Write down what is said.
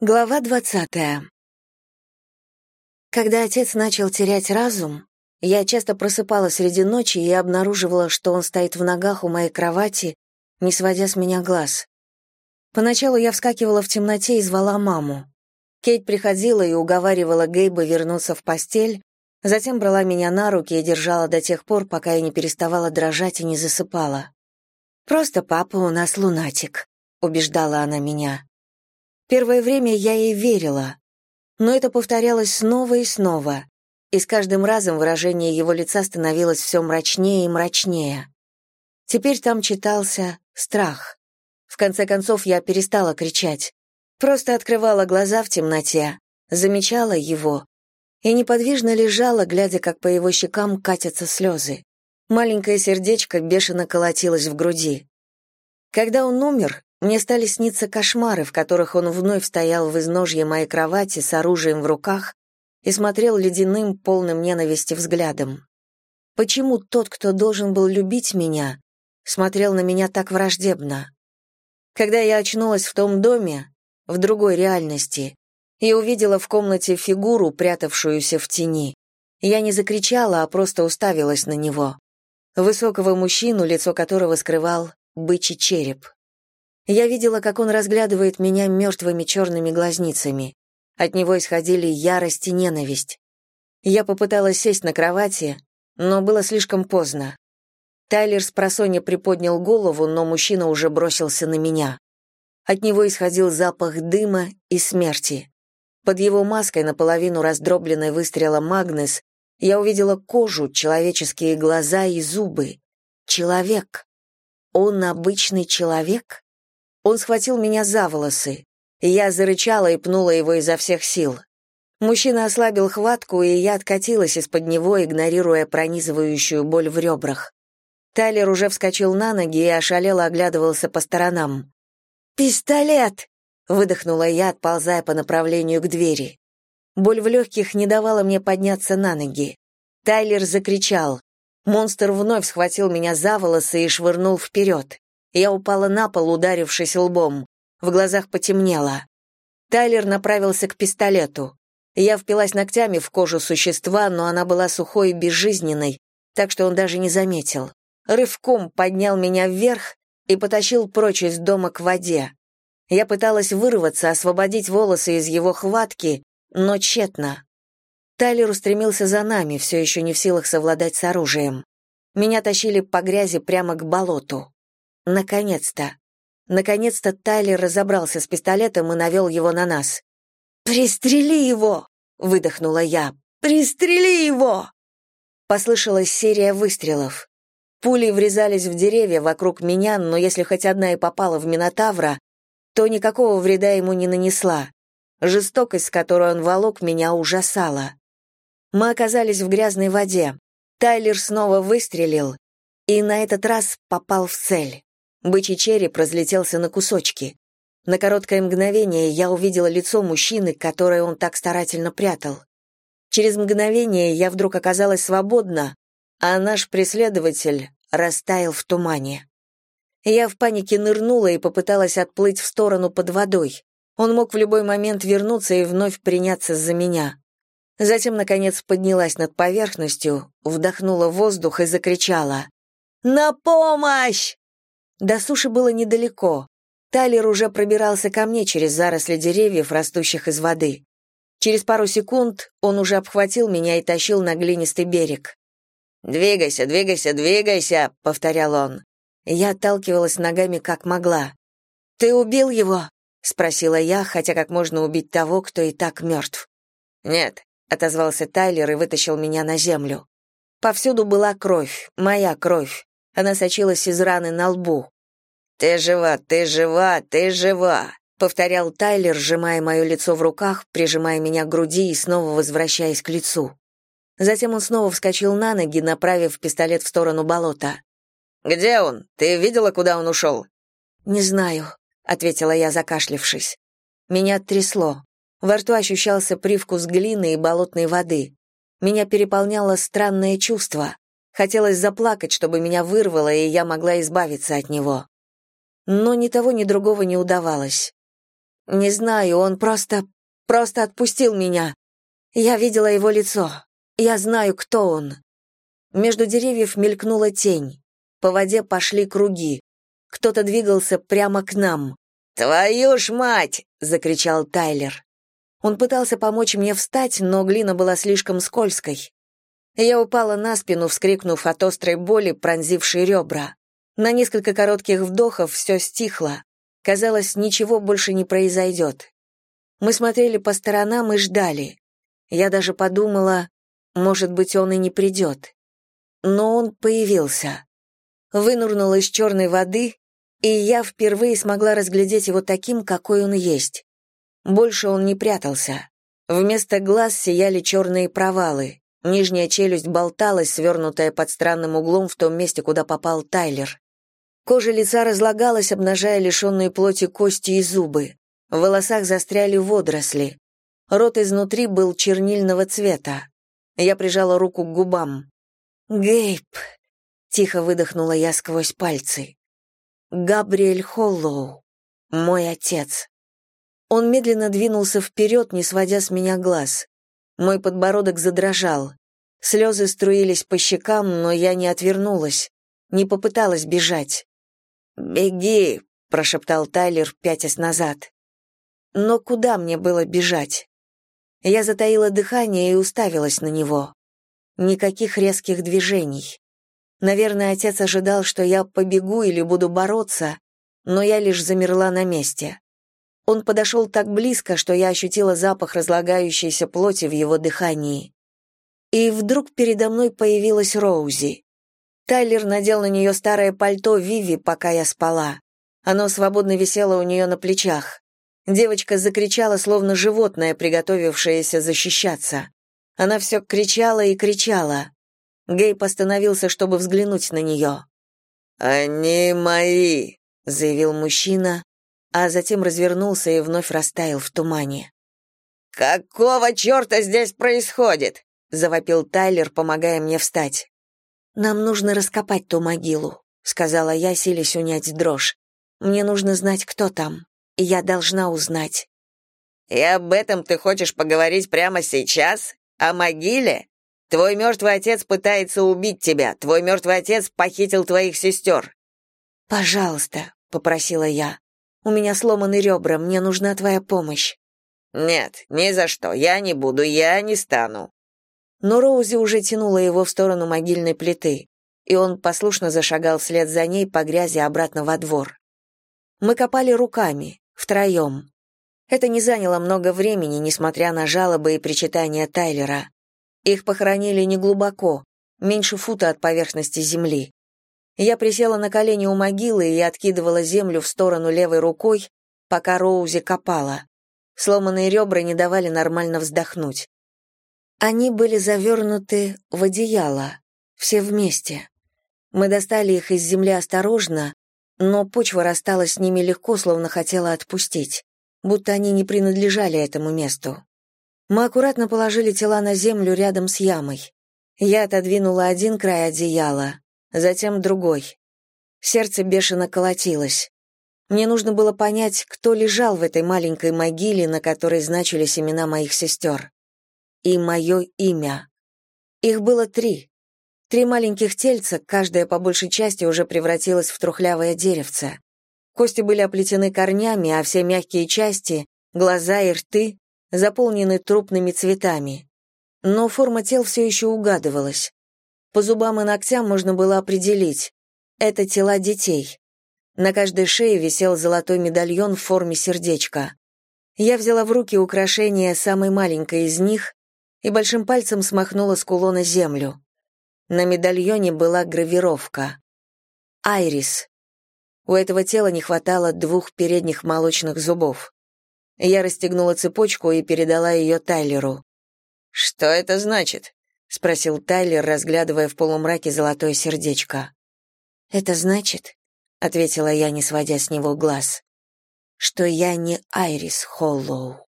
Глава двадцатая. Когда отец начал терять разум, я часто просыпалась среди ночи и обнаруживала, что он стоит в ногах у моей кровати, не сводя с меня глаз. Поначалу я вскакивала в темноте и звала маму. Кейт приходила и уговаривала Гейба вернуться в постель, затем брала меня на руки и держала до тех пор, пока я не переставала дрожать и не засыпала. «Просто папа у нас лунатик», — убеждала она меня. Первое время я ей верила, но это повторялось снова и снова, и с каждым разом выражение его лица становилось все мрачнее и мрачнее. Теперь там читался страх. В конце концов я перестала кричать, просто открывала глаза в темноте, замечала его и неподвижно лежала, глядя, как по его щекам катятся слезы. Маленькое сердечко бешено колотилось в груди. Когда он умер, мне стали сниться кошмары, в которых он вновь стоял в изножье моей кровати с оружием в руках и смотрел ледяным, полным ненависти взглядом. Почему тот, кто должен был любить меня, смотрел на меня так враждебно? Когда я очнулась в том доме, в другой реальности, и увидела в комнате фигуру, прятавшуюся в тени, я не закричала, а просто уставилась на него. Высокого мужчину, лицо которого скрывал бычий череп. Я видела, как он разглядывает меня мертвыми черными глазницами. От него исходили ярость и ненависть. Я попыталась сесть на кровати, но было слишком поздно. Тайлер с просонья приподнял голову, но мужчина уже бросился на меня. От него исходил запах дыма и смерти. Под его маской, наполовину раздробленной выстрелом Магнес, я увидела кожу, человеческие глаза и зубы. Человек. Он обычный человек? Он схватил меня за волосы. Я зарычала и пнула его изо всех сил. Мужчина ослабил хватку, и я откатилась из-под него, игнорируя пронизывающую боль в ребрах. Тайлер уже вскочил на ноги и ошалело оглядывался по сторонам. «Пистолет!» — выдохнула я, отползая по направлению к двери. Боль в легких не давала мне подняться на ноги. Тайлер закричал. Монстр вновь схватил меня за волосы и швырнул вперед. Я упала на пол, ударившись лбом. В глазах потемнело. Тайлер направился к пистолету. Я впилась ногтями в кожу существа, но она была сухой и безжизненной, так что он даже не заметил. Рывком поднял меня вверх и потащил прочь из дома к воде. Я пыталась вырваться, освободить волосы из его хватки, но тщетно. Тайлер устремился за нами, все еще не в силах совладать с оружием. Меня тащили по грязи прямо к болоту. Наконец-то. Наконец-то Тайлер разобрался с пистолетом и навел его на нас. «Пристрели его!» — выдохнула я. «Пристрели его!» Послышалась серия выстрелов. Пули врезались в деревья вокруг меня, но если хоть одна и попала в Минотавра, то никакого вреда ему не нанесла. Жестокость, с которой он волок, меня ужасала. Мы оказались в грязной воде. Тайлер снова выстрелил и на этот раз попал в цель. Бычий череп разлетелся на кусочки. На короткое мгновение я увидела лицо мужчины, которое он так старательно прятал. Через мгновение я вдруг оказалась свободна, а наш преследователь растаял в тумане. Я в панике нырнула и попыталась отплыть в сторону под водой. Он мог в любой момент вернуться и вновь приняться за меня. Затем, наконец, поднялась над поверхностью, вдохнула воздух и закричала. «На помощь!» До суши было недалеко. Тайлер уже пробирался ко мне через заросли деревьев, растущих из воды. Через пару секунд он уже обхватил меня и тащил на глинистый берег. «Двигайся, двигайся, двигайся!» — повторял он. Я отталкивалась ногами как могла. «Ты убил его?» — спросила я, хотя как можно убить того, кто и так мертв. «Нет», — отозвался Тайлер и вытащил меня на землю. Повсюду была кровь, моя кровь. Она сочилась из раны на лбу. «Ты жива, ты жива, ты жива!» — повторял Тайлер, сжимая мое лицо в руках, прижимая меня к груди и снова возвращаясь к лицу. Затем он снова вскочил на ноги, направив пистолет в сторону болота. «Где он? Ты видела, куда он ушел?» «Не знаю», — ответила я, закашлившись. Меня трясло. Во рту ощущался привкус глины и болотной воды. Меня переполняло странное чувство. Хотелось заплакать, чтобы меня вырвало, и я могла избавиться от него. Но ни того, ни другого не удавалось. Не знаю, он просто... просто отпустил меня. Я видела его лицо. Я знаю, кто он. Между деревьев мелькнула тень. По воде пошли круги. Кто-то двигался прямо к нам. «Твою ж мать!» — закричал Тайлер. Он пытался помочь мне встать, но глина была слишком скользкой. Я упала на спину, вскрикнув от острой боли, пронзившей ребра. На несколько коротких вдохов все стихло. Казалось, ничего больше не произойдет. Мы смотрели по сторонам и ждали. Я даже подумала, может быть, он и не придет. Но он появился. Вынурнул из черной воды, и я впервые смогла разглядеть его таким, какой он есть. Больше он не прятался. Вместо глаз сияли черные провалы. Нижняя челюсть болталась, свернутая под странным углом в том месте, куда попал Тайлер. Кожа лица разлагалась, обнажая лишенные плоти кости и зубы. В волосах застряли водоросли. Рот изнутри был чернильного цвета. Я прижала руку к губам. «Гейб!» — тихо выдохнула я сквозь пальцы. «Габриэль Холлоу, мой отец». Он медленно двинулся вперед, не сводя с меня глаз. Мой подбородок задрожал. Слезы струились по щекам, но я не отвернулась, не попыталась бежать. «Беги!» — прошептал Тайлер, пятясь назад. Но куда мне было бежать? Я затаила дыхание и уставилась на него. Никаких резких движений. Наверное, отец ожидал, что я побегу или буду бороться, но я лишь замерла на месте. Он подошел так близко, что я ощутила запах разлагающейся плоти в его дыхании. И вдруг передо мной появилась Роузи. Тайлер надел на нее старое пальто Виви, пока я спала. Оно свободно висело у нее на плечах. Девочка закричала, словно животное, приготовившееся защищаться. Она все кричала и кричала. Гейб остановился, чтобы взглянуть на нее. «Они мои», — заявил мужчина, а затем развернулся и вновь растаял в тумане. «Какого черта здесь происходит?» — завопил Тайлер, помогая мне встать. «Нам нужно раскопать ту могилу», — сказала я, силясь унять дрожь. «Мне нужно знать, кто там. Я должна узнать». «И об этом ты хочешь поговорить прямо сейчас? О могиле? Твой мертвый отец пытается убить тебя. Твой мертвый отец похитил твоих сестер». «Пожалуйста», — попросила я. «У меня сломаны ребра, мне нужна твоя помощь». «Нет, ни за что, я не буду, я не стану но Роузи уже тянула его в сторону могильной плиты, и он послушно зашагал вслед за ней по грязи обратно во двор. Мы копали руками, втроем. Это не заняло много времени, несмотря на жалобы и причитания Тайлера. Их похоронили неглубоко, меньше фута от поверхности земли. Я присела на колени у могилы и откидывала землю в сторону левой рукой, пока Роузи копала. Сломанные ребра не давали нормально вздохнуть. Они были завернуты в одеяло, все вместе. Мы достали их из земли осторожно, но почва рассталась с ними легко, словно хотела отпустить, будто они не принадлежали этому месту. Мы аккуратно положили тела на землю рядом с ямой. Я отодвинула один край одеяла, затем другой. Сердце бешено колотилось. Мне нужно было понять, кто лежал в этой маленькой могиле, на которой значились имена моих сестер и мое имя. Их было три. Три маленьких тельца, каждая по большей части уже превратилась в трухлявое деревце. Кости были оплетены корнями, а все мягкие части, глаза и рты, заполнены трупными цветами. Но форма тел все еще угадывалась. По зубам и ногтям можно было определить. Это тела детей. На каждой шее висел золотой медальон в форме сердечка. Я взяла в руки украшение самой маленькой из них и большим пальцем смахнула с кулона землю. На медальоне была гравировка. «Айрис». У этого тела не хватало двух передних молочных зубов. Я расстегнула цепочку и передала ее Тайлеру. «Что это значит?» — спросил Тайлер, разглядывая в полумраке золотое сердечко. «Это значит», — ответила я, не сводя с него глаз, — «что я не Айрис Холлоу».